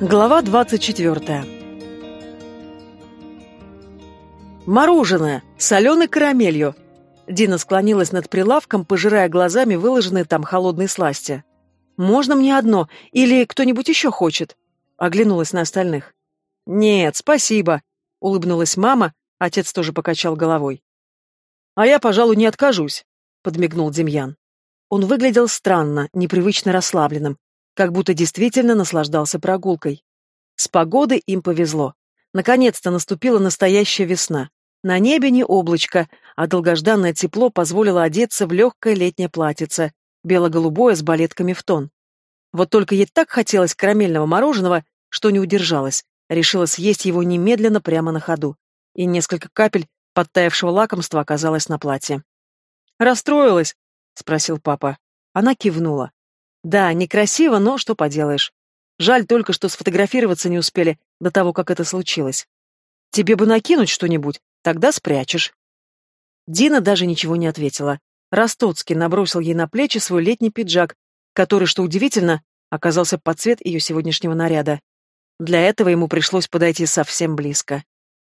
Глава 24. Мороженое, соленой карамелью. Дина склонилась над прилавком, пожирая глазами выложенные там холодные сласти. «Можно мне одно? Или кто-нибудь еще хочет?» Оглянулась на остальных. «Нет, спасибо», — улыбнулась мама, отец тоже покачал головой. «А я, пожалуй, не откажусь», — подмигнул Демьян. Он выглядел странно, непривычно расслабленным, как будто действительно наслаждался прогулкой. С погодой им повезло. Наконец-то наступила настоящая весна. На небе не облачко, а долгожданное тепло позволило одеться в легкое летнее платьице, бело-голубое с балетками в тон. Вот только ей так хотелось карамельного мороженого, что не удержалась, решила съесть его немедленно прямо на ходу. И несколько капель подтаявшего лакомства оказалось на платье. «Расстроилась?» — спросил папа. Она кивнула. Да, некрасиво, но что поделаешь. Жаль только, что сфотографироваться не успели до того, как это случилось. Тебе бы накинуть что-нибудь, тогда спрячешь. Дина даже ничего не ответила. Ростоцкий набросил ей на плечи свой летний пиджак, который, что удивительно, оказался под цвет ее сегодняшнего наряда. Для этого ему пришлось подойти совсем близко.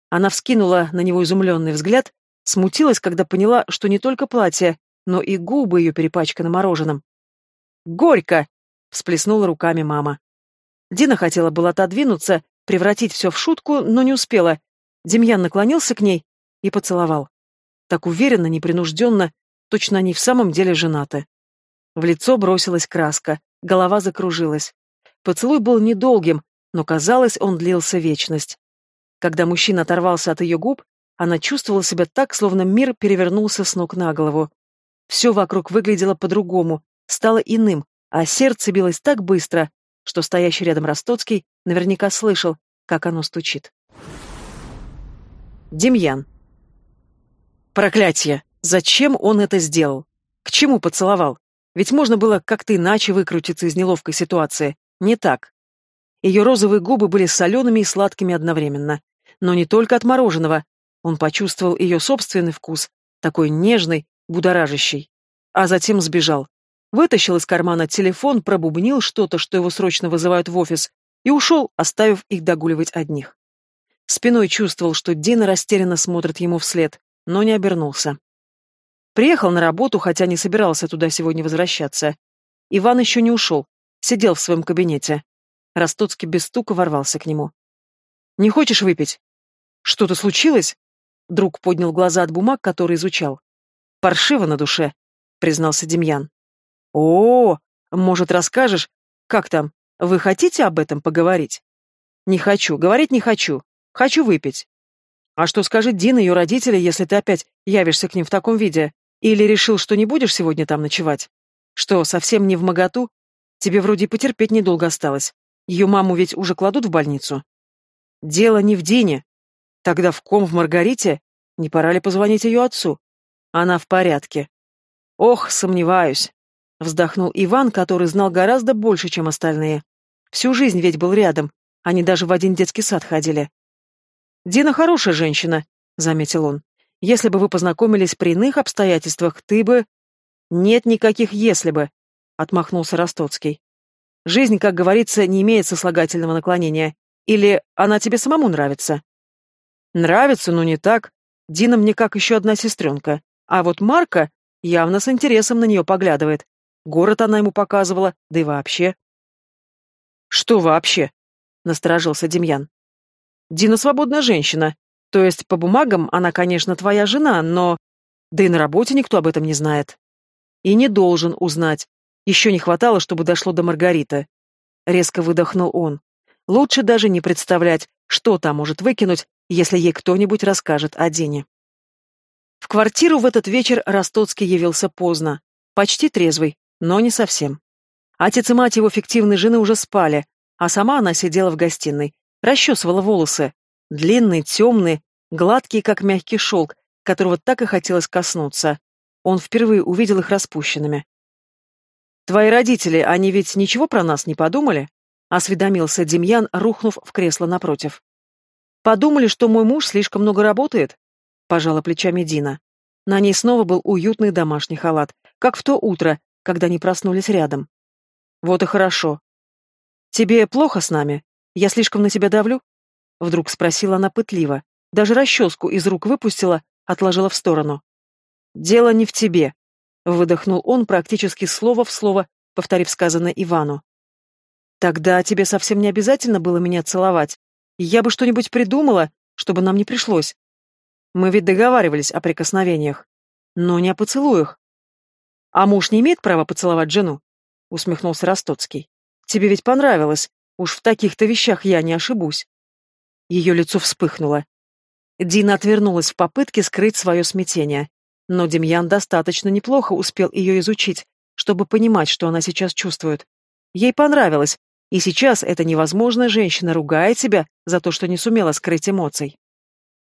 Она вскинула на него изумленный взгляд, смутилась, когда поняла, что не только платье, но и губы ее перепачканы мороженым. Горько!» — всплеснула руками мама. Дина хотела было отодвинуться, превратить все в шутку, но не успела. Демьян наклонился к ней и поцеловал. Так уверенно, непринужденно, точно они в самом деле женаты. В лицо бросилась краска, голова закружилась. Поцелуй был недолгим, но, казалось, он длился вечность. Когда мужчина оторвался от ее губ, она чувствовала себя так, словно мир перевернулся с ног на голову. Все вокруг выглядело по-другому, стало иным, а сердце билось так быстро, что стоящий рядом Ростоцкий наверняка слышал, как оно стучит. Демьян. Проклятье! Зачем он это сделал? К чему поцеловал? Ведь можно было как-то иначе выкрутиться из неловкой ситуации. Не так. Ее розовые губы были солеными и сладкими одновременно. Но не только от мороженого. Он почувствовал ее собственный вкус, такой нежный, будоражащий. А затем сбежал. Вытащил из кармана телефон, пробубнил что-то, что его срочно вызывают в офис, и ушел, оставив их догуливать одних. Спиной чувствовал, что Дина растерянно смотрит ему вслед, но не обернулся. Приехал на работу, хотя не собирался туда сегодня возвращаться. Иван еще не ушел, сидел в своем кабинете. Ростоцкий без стука ворвался к нему. «Не хочешь выпить?» «Что-то случилось?» Друг поднял глаза от бумаг, которые изучал. «Паршиво на душе», — признался Демьян. О, может, расскажешь? Как там? Вы хотите об этом поговорить? Не хочу, говорить не хочу. Хочу выпить. А что скажет Дина ее родители, если ты опять явишься к ним в таком виде? Или решил, что не будешь сегодня там ночевать? Что, совсем не в моготу? Тебе вроде потерпеть недолго осталось. Ее маму ведь уже кладут в больницу. Дело не в Дине. Тогда в ком в Маргарите? Не пора ли позвонить ее отцу? Она в порядке. Ох, сомневаюсь. Вздохнул Иван, который знал гораздо больше, чем остальные. Всю жизнь ведь был рядом. Они даже в один детский сад ходили. «Дина хорошая женщина», — заметил он. «Если бы вы познакомились при иных обстоятельствах, ты бы...» «Нет никаких «если бы», — отмахнулся Ростовский. «Жизнь, как говорится, не имеет сослагательного наклонения. Или она тебе самому нравится?» «Нравится, но не так. Дина мне как еще одна сестренка. А вот Марка явно с интересом на нее поглядывает. Город она ему показывала, да и вообще. «Что вообще?» — насторожился Демьян. «Дина свободная женщина. То есть по бумагам она, конечно, твоя жена, но... Да и на работе никто об этом не знает. И не должен узнать. Еще не хватало, чтобы дошло до Маргариты». Резко выдохнул он. «Лучше даже не представлять, что там может выкинуть, если ей кто-нибудь расскажет о Дине». В квартиру в этот вечер Ростоцкий явился поздно, почти трезвый, но не совсем. Отец и мать его фиктивной жены уже спали, а сама она сидела в гостиной, расчесывала волосы. Длинные, темные, гладкие, как мягкий шелк, которого так и хотелось коснуться. Он впервые увидел их распущенными. «Твои родители, они ведь ничего про нас не подумали?» — осведомился Демьян, рухнув в кресло напротив. «Подумали, что мой муж слишком много работает?» — пожала плечами Дина. На ней снова был уютный домашний халат, как в то утро, когда они проснулись рядом. «Вот и хорошо. Тебе плохо с нами? Я слишком на тебя давлю?» Вдруг спросила она пытливо. Даже расческу из рук выпустила, отложила в сторону. «Дело не в тебе», — выдохнул он практически слово в слово, повторив сказанное Ивану. «Тогда тебе совсем не обязательно было меня целовать. Я бы что-нибудь придумала, чтобы нам не пришлось. Мы ведь договаривались о прикосновениях. Но не о поцелуях. А муж не имеет права поцеловать жену? Усмехнулся Ростоцкий. Тебе ведь понравилось. Уж в таких-то вещах я не ошибусь. Ее лицо вспыхнуло. Дина отвернулась в попытке скрыть свое смятение. Но Демьян достаточно неплохо успел ее изучить, чтобы понимать, что она сейчас чувствует. Ей понравилось, и сейчас эта невозможная женщина ругает себя за то, что не сумела скрыть эмоций.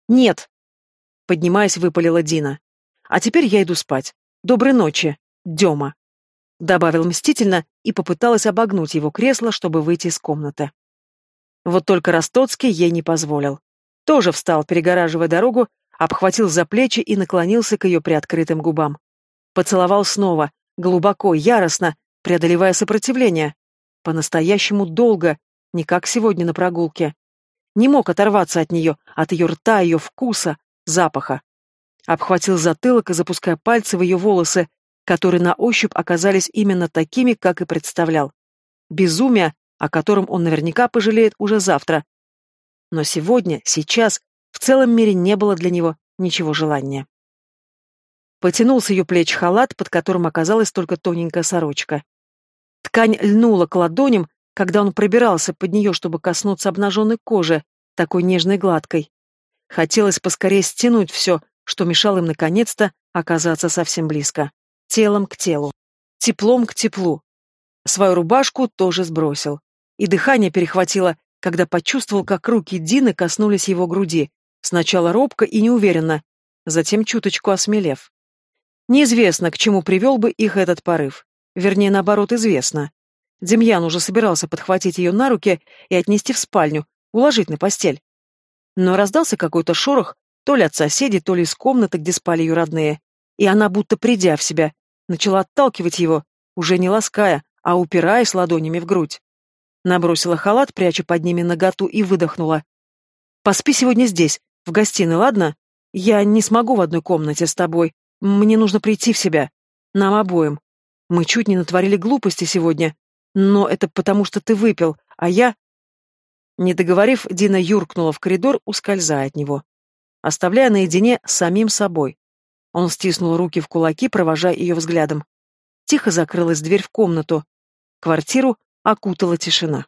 «Нет!» — поднимаясь, выпалила Дина. «А теперь я иду спать. Доброй ночи!» Дема», — добавил мстительно и попыталась обогнуть его кресло, чтобы выйти из комнаты. Вот только Ростоцкий ей не позволил. Тоже встал, перегораживая дорогу, обхватил за плечи и наклонился к ее приоткрытым губам. Поцеловал снова, глубоко, яростно, преодолевая сопротивление. По-настоящему долго, не как сегодня на прогулке. Не мог оторваться от нее, от ее рта, ее вкуса, запаха. Обхватил затылок и, запуская пальцы в ее волосы, которые на ощупь оказались именно такими, как и представлял. Безумие, о котором он наверняка пожалеет уже завтра. Но сегодня, сейчас, в целом мире не было для него ничего желания. Потянулся ее плеч халат, под которым оказалась только тоненькая сорочка. Ткань льнула к ладоням, когда он пробирался под нее, чтобы коснуться обнаженной кожи, такой нежной гладкой. Хотелось поскорее стянуть все, что мешало им наконец-то оказаться совсем близко телом к телу, теплом к теплу. Свою рубашку тоже сбросил. И дыхание перехватило, когда почувствовал, как руки Дины коснулись его груди, сначала робко и неуверенно, затем чуточку осмелев. Неизвестно, к чему привел бы их этот порыв. Вернее, наоборот, известно. Демьян уже собирался подхватить ее на руки и отнести в спальню, уложить на постель. Но раздался какой-то шорох, то ли от соседей, то ли из комнаты, где спали ее родные, и она, будто придя в себя, начала отталкивать его, уже не лаская, а упираясь ладонями в грудь. Набросила халат, пряча под ними наготу, и выдохнула. «Поспи сегодня здесь, в гостиной, ладно? Я не смогу в одной комнате с тобой. Мне нужно прийти в себя. Нам обоим. Мы чуть не натворили глупости сегодня. Но это потому, что ты выпил, а я...» Не договорив, Дина юркнула в коридор, ускользая от него, оставляя наедине с самим собой. Он стиснул руки в кулаки, провожая ее взглядом. Тихо закрылась дверь в комнату. Квартиру окутала тишина.